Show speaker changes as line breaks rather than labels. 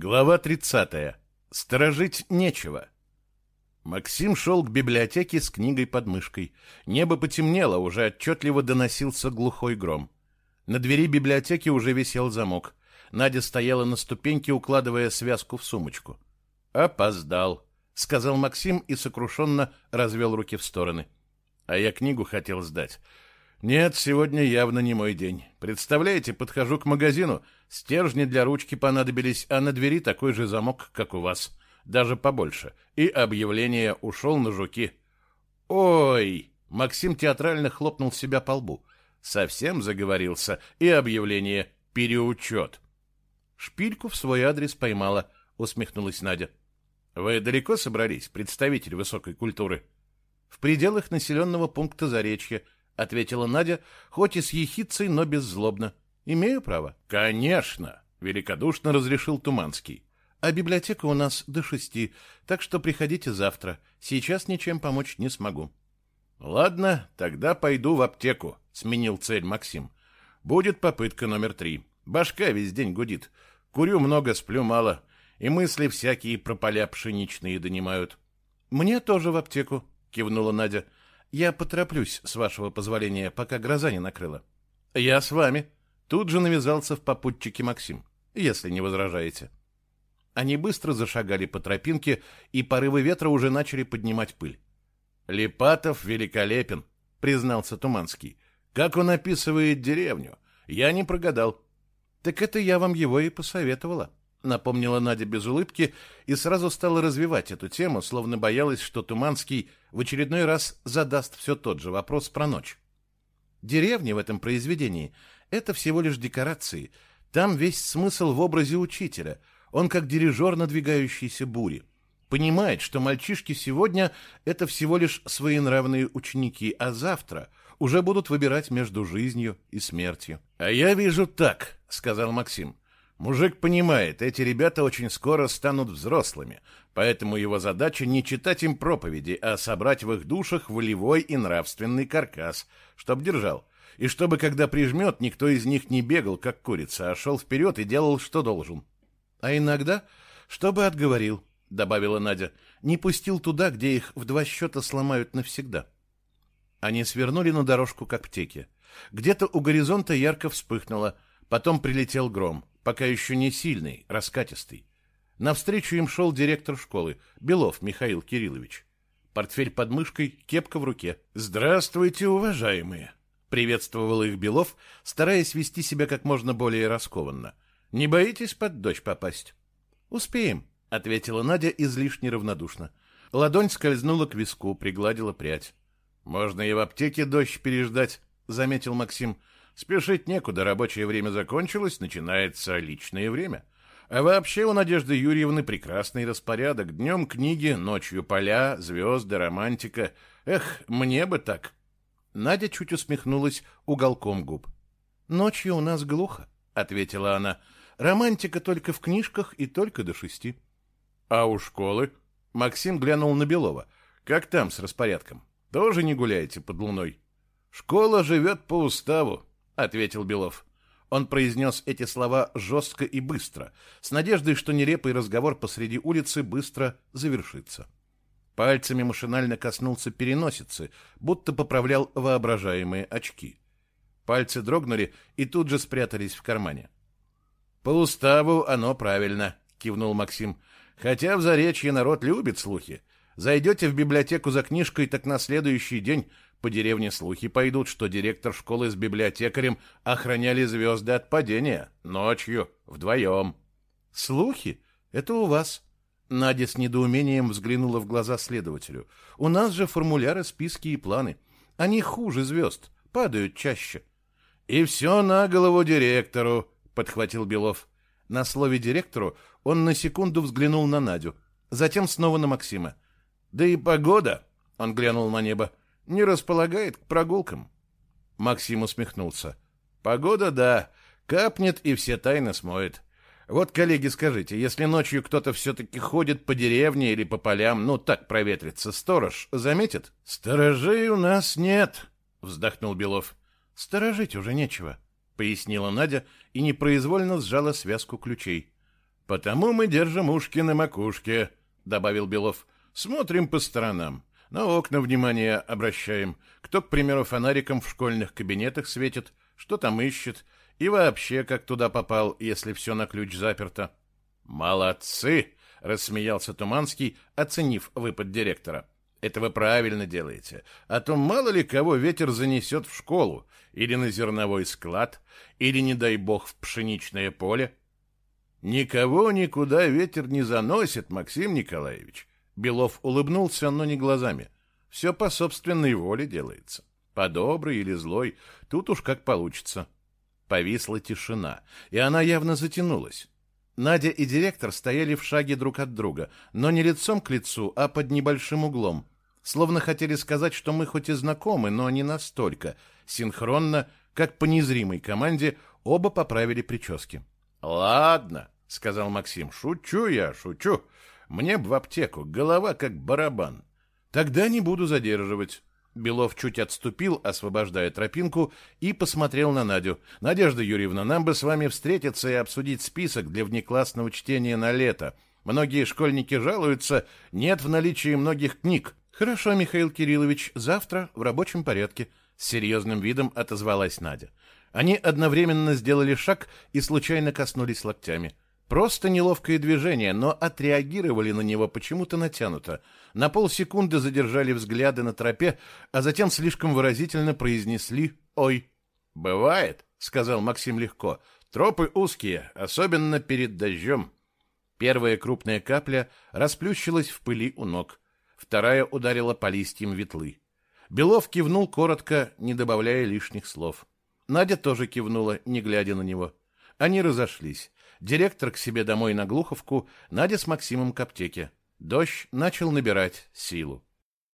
Глава 30. Сторожить нечего. Максим шел к библиотеке с книгой под мышкой. Небо потемнело, уже отчетливо доносился глухой гром. На двери библиотеки уже висел замок. Надя стояла на ступеньке, укладывая связку в сумочку. «Опоздал», — сказал Максим и сокрушенно развел руки в стороны. «А я книгу хотел сдать. Нет, сегодня явно не мой день. Представляете, подхожу к магазину, стержни для ручки понадобились, а на двери такой же замок, как у вас, даже побольше. И объявление «Ушел на жуки». «Ой!» — Максим театрально хлопнул себя по лбу. Совсем заговорился. И объявление «Переучет». Шпильку в свой адрес поймала, усмехнулась Надя. «Вы далеко собрались, представитель высокой культуры?» «В пределах населенного пункта Заречья», ответила Надя, хоть и с ехицей, но беззлобно. Имею право? Конечно, великодушно разрешил Туманский. А библиотека у нас до шести, так что приходите завтра. Сейчас ничем помочь не смогу. Ладно, тогда пойду в аптеку, сменил цель Максим. Будет попытка номер три. Башка весь день гудит. Курю много, сплю мало, и мысли всякие про поля пшеничные донимают. Мне тоже в аптеку, кивнула Надя. Я потороплюсь, с вашего позволения, пока гроза не накрыла. Я с вами. Тут же навязался в попутчике Максим, если не возражаете. Они быстро зашагали по тропинке, и порывы ветра уже начали поднимать пыль. Липатов великолепен, признался Туманский. Как он описывает деревню. Я не прогадал. Так это я вам его и посоветовала напомнила Надя без улыбки и сразу стала развивать эту тему, словно боялась, что Туманский в очередной раз задаст все тот же вопрос про ночь. Деревня в этом произведении — это всего лишь декорации. Там весь смысл в образе учителя. Он как дирижер надвигающейся бури. Понимает, что мальчишки сегодня — это всего лишь своенравные ученики, а завтра уже будут выбирать между жизнью и смертью. — А я вижу так, — сказал Максим. — Мужик понимает, эти ребята очень скоро станут взрослыми, поэтому его задача не читать им проповеди, а собрать в их душах волевой и нравственный каркас, чтоб держал. И чтобы, когда прижмет, никто из них не бегал, как курица, а шел вперед и делал, что должен. А иногда, чтобы отговорил, — добавила Надя, — не пустил туда, где их в два счета сломают навсегда. Они свернули на дорожку к аптеке. Где-то у горизонта ярко вспыхнуло, потом прилетел гром пока еще не сильный, раскатистый. Навстречу им шел директор школы, Белов Михаил Кириллович. Портфель под мышкой, кепка в руке. «Здравствуйте, уважаемые!» Приветствовал их Белов, стараясь вести себя как можно более раскованно. «Не боитесь под дождь попасть?» «Успеем», — ответила Надя излишне равнодушно. Ладонь скользнула к виску, пригладила прядь. «Можно и в аптеке дождь переждать», — заметил Максим. Спешить некуда, рабочее время закончилось, начинается личное время. А вообще у Надежды Юрьевны прекрасный распорядок. Днем книги, ночью поля, звезды, романтика. Эх, мне бы так. Надя чуть усмехнулась уголком губ. «Ночью у нас глухо», — ответила она. «Романтика только в книжках и только до шести». «А у школы?» Максим глянул на Белова. «Как там с распорядком? Тоже не гуляете под луной?» «Школа живет по уставу», ответил Белов. Он произнес эти слова жестко и быстро, с надеждой, что нелепый разговор посреди улицы быстро завершится. Пальцами машинально коснулся переносицы, будто поправлял воображаемые очки. Пальцы дрогнули и тут же спрятались в кармане. «По уставу оно правильно», — кивнул Максим. «Хотя в Заречье народ любит слухи. Зайдете в библиотеку за книжкой, так на следующий день по деревне слухи пойдут, что директор школы с библиотекарем охраняли звезды от падения. Ночью, вдвоем. Слухи? Это у вас. Надя с недоумением взглянула в глаза следователю. У нас же формуляры, списки и планы. Они хуже звезд, падают чаще. И все на голову директору, подхватил Белов. На слове директору он на секунду взглянул на Надю, затем снова на Максима. Да и погода, он глянул на небо, не располагает к прогулкам. Максим усмехнулся. Погода, да, капнет и все тайны смоет. Вот, коллеги, скажите, если ночью кто-то все-таки ходит по деревне или по полям, ну так проветрится, сторож заметит? Сторожей у нас нет, вздохнул Белов. Сторожить уже нечего, пояснила Надя и непроизвольно сжала связку ключей. Потому мы держим ушки на макушке, добавил Белов. Смотрим по сторонам. На окна внимание обращаем. Кто, к примеру, фонариком в школьных кабинетах светит, что там ищет, и вообще, как туда попал, если все на ключ заперто. Молодцы, рассмеялся Туманский, оценив выпад директора. Это вы правильно делаете, а то мало ли кого ветер занесет в школу, или на зерновой склад, или, не дай бог, в пшеничное поле. Никого никуда ветер не заносит, Максим Николаевич. Белов улыбнулся, но не глазами. Все по собственной воле делается. По доброй или злой, тут уж как получится. Повисла тишина, и она явно затянулась. Надя и директор стояли в шаге друг от друга, но не лицом к лицу, а под небольшим углом. Словно хотели сказать, что мы хоть и знакомы, но не настолько. Синхронно, как по незримой команде, оба поправили прически. «Ладно», — сказал Максим, — «шучу я, шучу. Мне б в аптеку, голова как барабан. Тогда не буду задерживать». Белов чуть отступил, освобождая тропинку, и посмотрел на Надю. «Надежда Юрьевна, нам бы с вами встретиться и обсудить список для внеклассного чтения на лето. Многие школьники жалуются, нет в наличии многих книг». «Хорошо, Михаил Кириллович, завтра в рабочем порядке», — с серьезным видом отозвалась Надя. Они одновременно сделали шаг и случайно коснулись локтями. Просто неловкое движение, но отреагировали на него почему-то натянуто. На полсекунды задержали взгляды на тропе, а затем слишком выразительно произнесли «Ой». «Бывает», — сказал Максим легко, — «тропы узкие, особенно перед дождем». Первая крупная капля расплющилась в пыли у ног, вторая ударила по листьям ветлы. Белов кивнул коротко, не добавляя лишних слов. Надя тоже кивнула, не глядя на него. Они разошлись. Директор к себе домой на Глуховку, Надя с Максимом к аптеке. Дождь начал набирать силу.